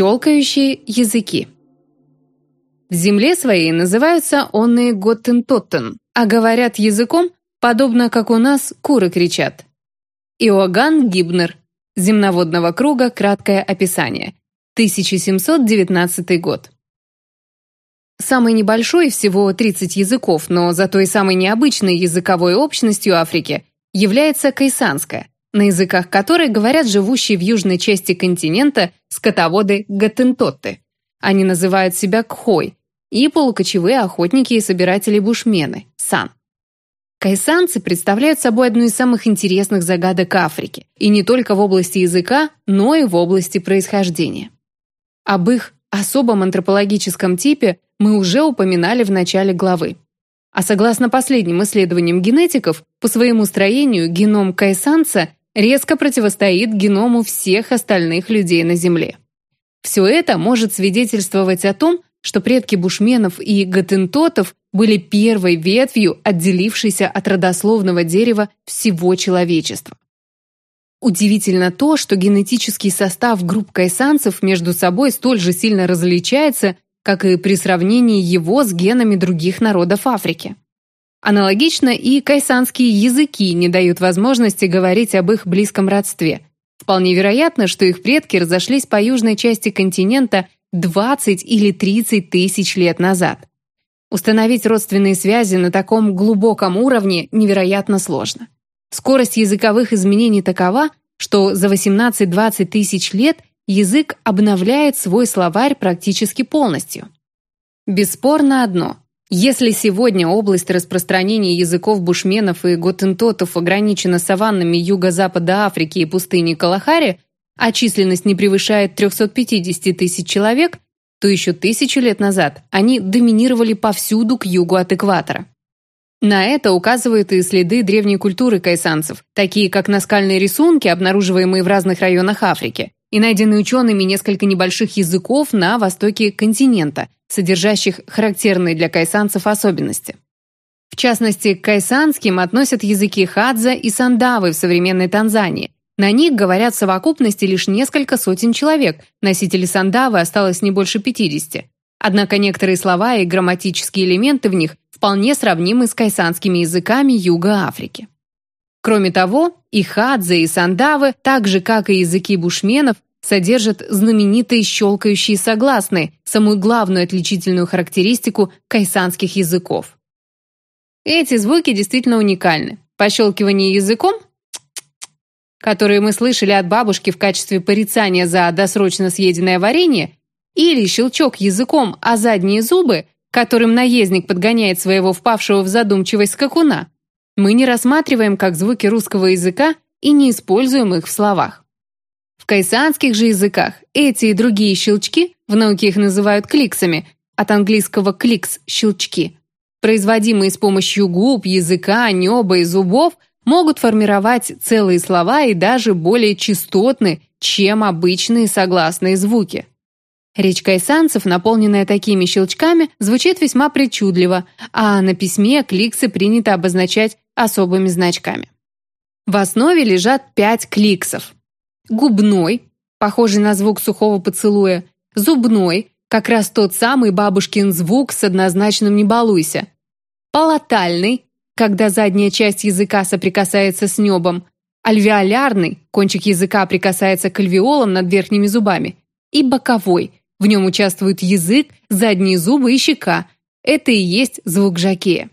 Щелкающие языки. В земле своей называются онные готтентоттен, а говорят языком, подобно как у нас куры кричат. Иоганн Гибнер. Земноводного круга. Краткое описание. 1719 год. Самый небольшой, всего 30 языков, но зато и самой необычной языковой общностью Африки является кайсанская, на языках которой говорят живущие в южной части континента скотоводы гатентотты. Они называют себя кхой, и полукочевые охотники и собиратели-бушмены – сан. Кайсанцы представляют собой одну из самых интересных загадок Африки, и не только в области языка, но и в области происхождения. Об их особом антропологическом типе мы уже упоминали в начале главы. А согласно последним исследованиям генетиков, по своему строению геном кайсанца резко противостоит геному всех остальных людей на Земле. Все это может свидетельствовать о том, что предки бушменов и гатентотов были первой ветвью, отделившейся от родословного дерева всего человечества. Удивительно то, что генетический состав групп кайсанцев между собой столь же сильно различается, как и при сравнении его с генами других народов Африки. Аналогично и кайсанские языки не дают возможности говорить об их близком родстве. Вполне вероятно, что их предки разошлись по южной части континента 20 или 30 тысяч лет назад. Установить родственные связи на таком глубоком уровне невероятно сложно. Скорость языковых изменений такова, что за 18-20 тысяч лет язык обновляет свой словарь практически полностью. Бесспорно одно – если сегодня область распространения языков бушменов и готентотов ограничена саваннами юго-запада Африки и пустыней Калахари, а численность не превышает 350 тысяч человек, то еще тысячу лет назад они доминировали повсюду к югу от экватора. На это указывают и следы древней культуры кайсанцев, такие как наскальные рисунки, обнаруживаемые в разных районах Африки, и найдены учеными несколько небольших языков на востоке континента – содержащих характерные для кайсанцев особенности. В частности, к кайсанским относят языки хадза и сандавы в современной Танзании. На них говорят в совокупности лишь несколько сотен человек, носителей сандавы осталось не больше 50. Однако некоторые слова и грамматические элементы в них вполне сравнимы с кайсанскими языками Юга Африки. Кроме того, и хадза, и сандавы, так же как и языки бушменов, содержат знаменитые щелкающие согласные, самую главную отличительную характеристику кайсанских языков. Эти звуки действительно уникальны. Пощелкивание языком, которые мы слышали от бабушки в качестве порицания за досрочно съеденное варенье, или щелчок языком о задние зубы, которым наездник подгоняет своего впавшего в задумчивость скакуна, мы не рассматриваем как звуки русского языка и не используем их в словах. В кайсанских же языках эти и другие щелчки, в науке их называют кликсами, от английского «кликс» – щелчки, производимые с помощью губ, языка, неба и зубов, могут формировать целые слова и даже более частотны, чем обычные согласные звуки. Речь кайсанцев, наполненная такими щелчками, звучит весьма причудливо, а на письме кликсы принято обозначать особыми значками. В основе лежат пять кликсов. Губной, похожий на звук сухого поцелуя, зубной, как раз тот самый бабушкин звук с однозначным «не балуйся», палатальный, когда задняя часть языка соприкасается с небом, альвеолярный, кончик языка прикасается к альвеолам над верхними зубами, и боковой, в нем участвуют язык, задние зубы и щека. Это и есть звук жакея.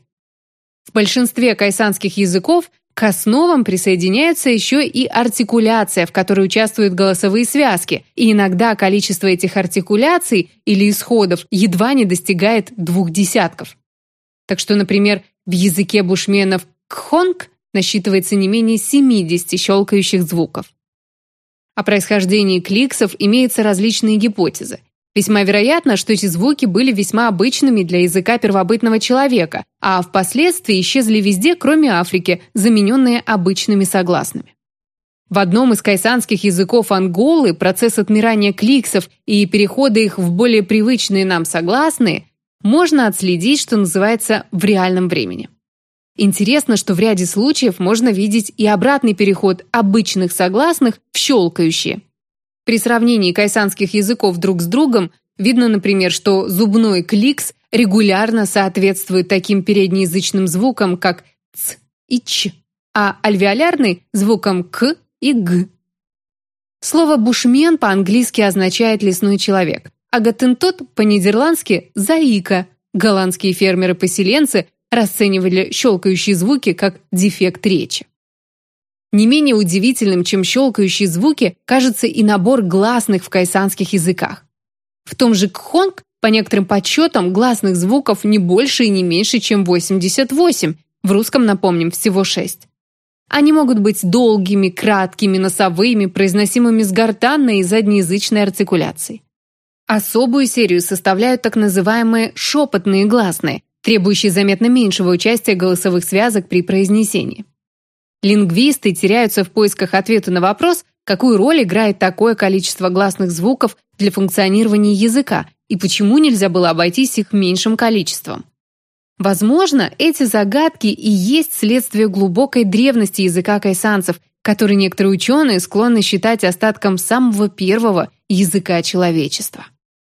В большинстве кайсанских языков к основам присоединяется еще и артикуляция, в которой участвуют голосовые связки, и иногда количество этих артикуляций или исходов едва не достигает двух десятков. Так что, например, в языке бушменов кхонг насчитывается не менее 70 щелкающих звуков. О происхождении кликсов имеются различные гипотезы. Весьма вероятно, что эти звуки были весьма обычными для языка первобытного человека, а впоследствии исчезли везде, кроме Африки, замененные обычными согласными. В одном из кайсанских языков Анголы процесс отмирания кликсов и перехода их в более привычные нам согласные можно отследить, что называется, в реальном времени. Интересно, что в ряде случаев можно видеть и обратный переход обычных согласных в щелкающие. При сравнении кайсанских языков друг с другом видно, например, что зубной кликс регулярно соответствует таким переднеязычным звукам, как «ц» и «ч», а альвеолярный – звукам «к» и «г». Слово «бушмен» по-английски означает «лесной человек», а «гатентот» по-нидерландски «заика». Голландские фермеры-поселенцы расценивали щелкающие звуки как дефект речи. Не менее удивительным, чем щелкающие звуки, кажется и набор гласных в кайсанских языках. В том же кхонг, по некоторым подсчетам, гласных звуков не больше и не меньше, чем 88, в русском, напомним, всего 6. Они могут быть долгими, краткими, носовыми, произносимыми с гортанной и заднеязычной артикуляцией. Особую серию составляют так называемые шепотные гласные, требующие заметно меньшего участия голосовых связок при произнесении. Лингвисты теряются в поисках ответа на вопрос, какую роль играет такое количество гласных звуков для функционирования языка и почему нельзя было обойтись их меньшим количеством. Возможно, эти загадки и есть следствие глубокой древности языка кайсанцев, который некоторые ученые склонны считать остатком самого первого языка человечества.